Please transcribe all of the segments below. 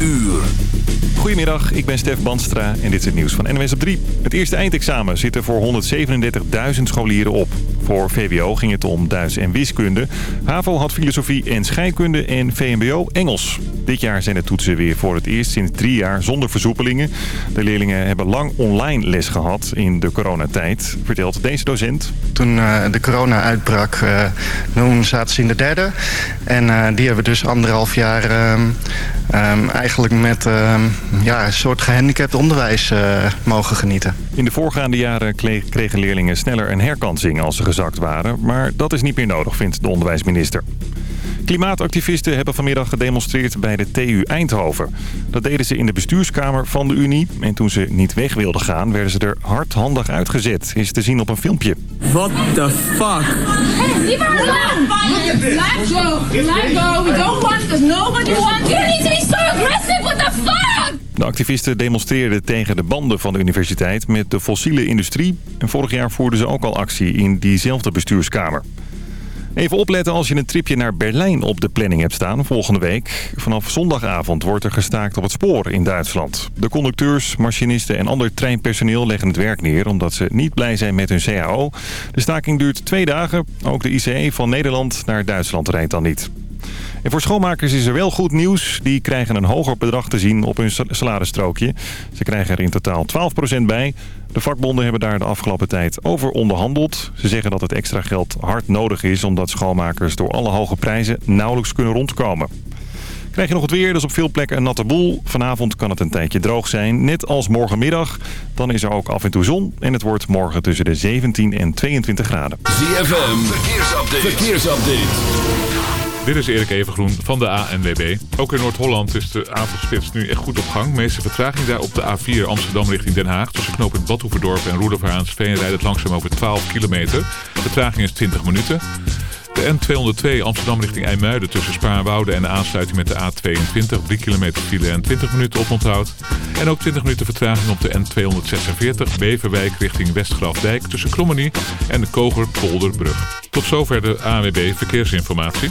uur. Goedemiddag, ik ben Stef Banstra en dit is het nieuws van NWS op 3. Het eerste eindexamen zit er voor 137.000 scholieren op. Voor VWO ging het om Duits en wiskunde. HAVO had filosofie en scheikunde en VMBO Engels. Dit jaar zijn de toetsen weer voor het eerst sinds drie jaar zonder versoepelingen. De leerlingen hebben lang online les gehad in de coronatijd, vertelt deze docent. Toen uh, de corona uitbrak, toen zaten ze in de derde. En uh, die hebben dus anderhalf jaar ehm, um, eigenlijk met um, ja, een soort gehandicapt onderwijs uh, mogen genieten. In de voorgaande jaren kregen leerlingen sneller een herkansing als ze gezakt waren. Maar dat is niet meer nodig, vindt de onderwijsminister. Klimaatactivisten hebben vanmiddag gedemonstreerd bij de TU Eindhoven. Dat deden ze in de bestuurskamer van de Unie. En toen ze niet weg wilden gaan, werden ze er hardhandig uitgezet. Is te zien op een filmpje. What the fuck? Hey, leave her alone! Let go! Let go! We don't want this. Nobody wants... You need to be so aggressive! De activisten demonstreerden tegen de banden van de universiteit met de fossiele industrie. En vorig jaar voerden ze ook al actie in diezelfde bestuurskamer. Even opletten als je een tripje naar Berlijn op de planning hebt staan volgende week. Vanaf zondagavond wordt er gestaakt op het spoor in Duitsland. De conducteurs, machinisten en ander treinpersoneel leggen het werk neer... omdat ze niet blij zijn met hun CAO. De staking duurt twee dagen. Ook de ICE van Nederland naar Duitsland rijdt dan niet. En voor schoonmakers is er wel goed nieuws. Die krijgen een hoger bedrag te zien op hun salarisstrookje. Ze krijgen er in totaal 12% bij. De vakbonden hebben daar de afgelopen tijd over onderhandeld. Ze zeggen dat het extra geld hard nodig is... omdat schoonmakers door alle hoge prijzen nauwelijks kunnen rondkomen. Krijg je nog het weer, dus op veel plekken een natte boel. Vanavond kan het een tijdje droog zijn, net als morgenmiddag. Dan is er ook af en toe zon en het wordt morgen tussen de 17 en 22 graden. ZFM, verkeersupdate. verkeersupdate. Dit is Erik Evengroen van de ANWB. Ook in Noord-Holland is de avondspits nu echt goed op gang. De meeste vertraging daar op de A4 Amsterdam richting Den Haag. Tussen knooppunt Badhoevedorp en Roelofaraansveen rijdt het langzaam over 12 kilometer. Vertraging is 20 minuten. De N202 Amsterdam richting IJmuiden tussen Spaarnwoude en de aansluiting met de A22. 3 kilometer file en 20 minuten oponthoud. En ook 20 minuten vertraging op de N246 Beverwijk richting Westgrafdijk tussen Krommenie en de Koger-Polderbrug. Tot zover de ANWB Verkeersinformatie.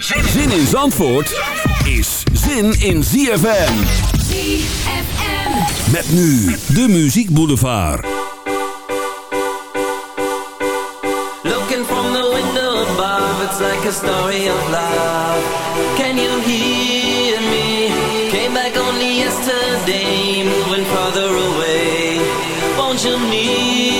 Zin in Zandvoort is zin in ZFM. ZFM. Met nu de Muziek Boulevard. Looking from the window above, it's like a story of love. Can you hear me? Came back only yesterday, moving farther away. Won't you near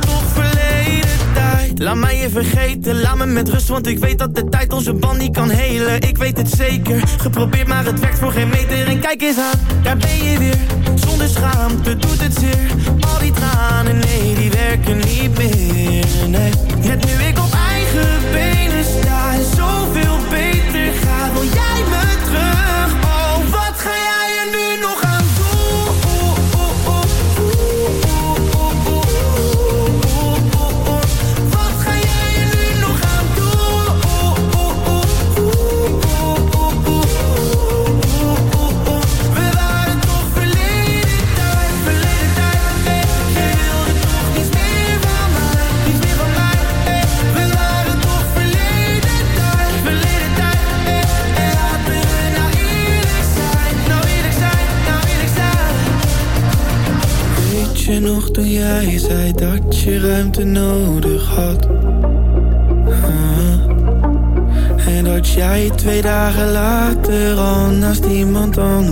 toch verleden tijd. Laat mij je vergeten, laat me met rust, want ik weet dat de tijd onze band niet kan helen. Ik weet het zeker, geprobeerd maar het werkt voor geen meter. En kijk eens aan, daar ben je weer. Zonder schaamte doet het zeer. Al die tranen, nee, die werken niet meer. Nee, net nu ik op eigen benen sta zei dat je ruimte nodig had? Ah. En dat jij twee dagen later al naast iemand anders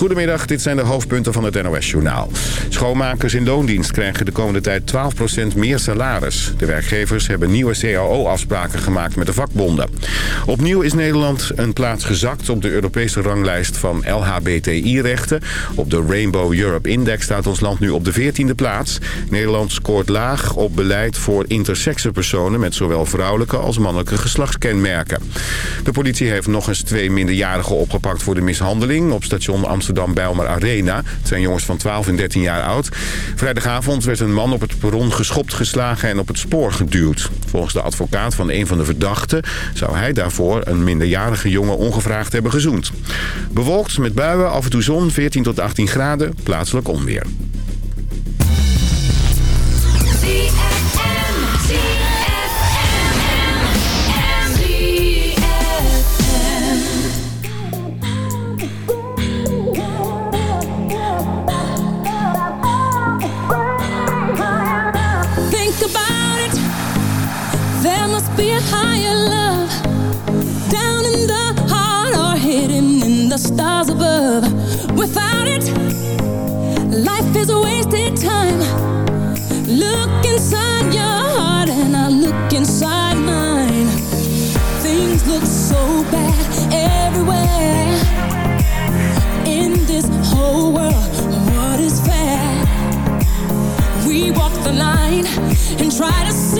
Goedemiddag, dit zijn de hoofdpunten van het NOS-journaal. Schoonmakers in loondienst krijgen de komende tijd 12% meer salaris. De werkgevers hebben nieuwe CAO-afspraken gemaakt met de vakbonden. Opnieuw is Nederland een plaats gezakt op de Europese ranglijst van LHBTI-rechten. Op de Rainbow Europe Index staat ons land nu op de 14e plaats. Nederland scoort laag op beleid voor intersexe personen... met zowel vrouwelijke als mannelijke geslachtskenmerken. De politie heeft nog eens twee minderjarigen opgepakt voor de mishandeling... op station Amsterdam Amsterdam-Bijlmer Arena. Het zijn jongens van 12 en 13 jaar oud. Vrijdagavond werd een man op het perron geschopt, geslagen en op het spoor geduwd. Volgens de advocaat van een van de verdachten zou hij daarvoor een minderjarige jongen ongevraagd hebben gezoend. Bewolkt met buien, af en toe zon, 14 tot 18 graden, plaatselijk onweer. Try to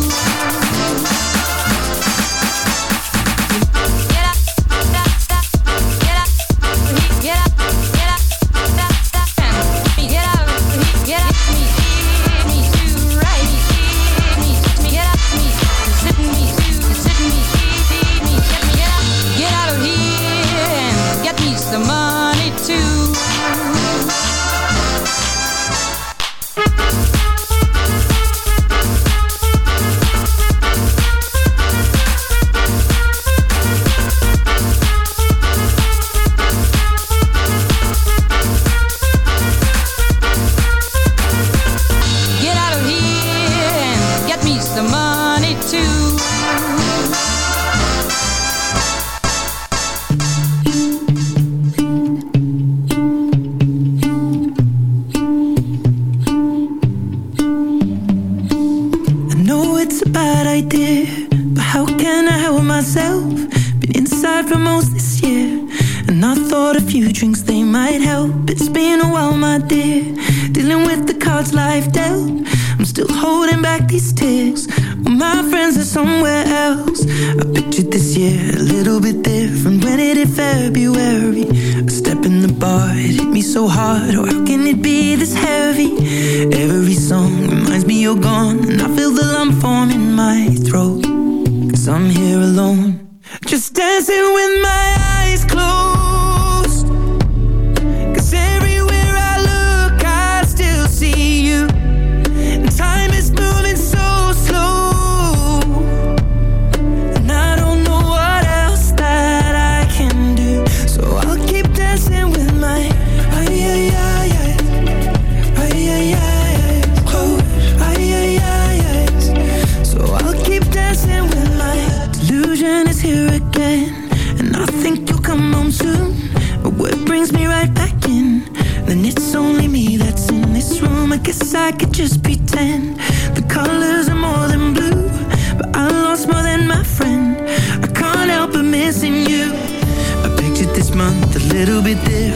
is heavy. Every song reminds me you're gone And I feel the lump form in my throat. Cause I'm here alone Just dancing with my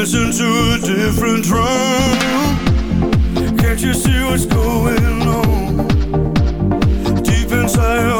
Listen to a different drum. Can't you see what's going on? Deep inside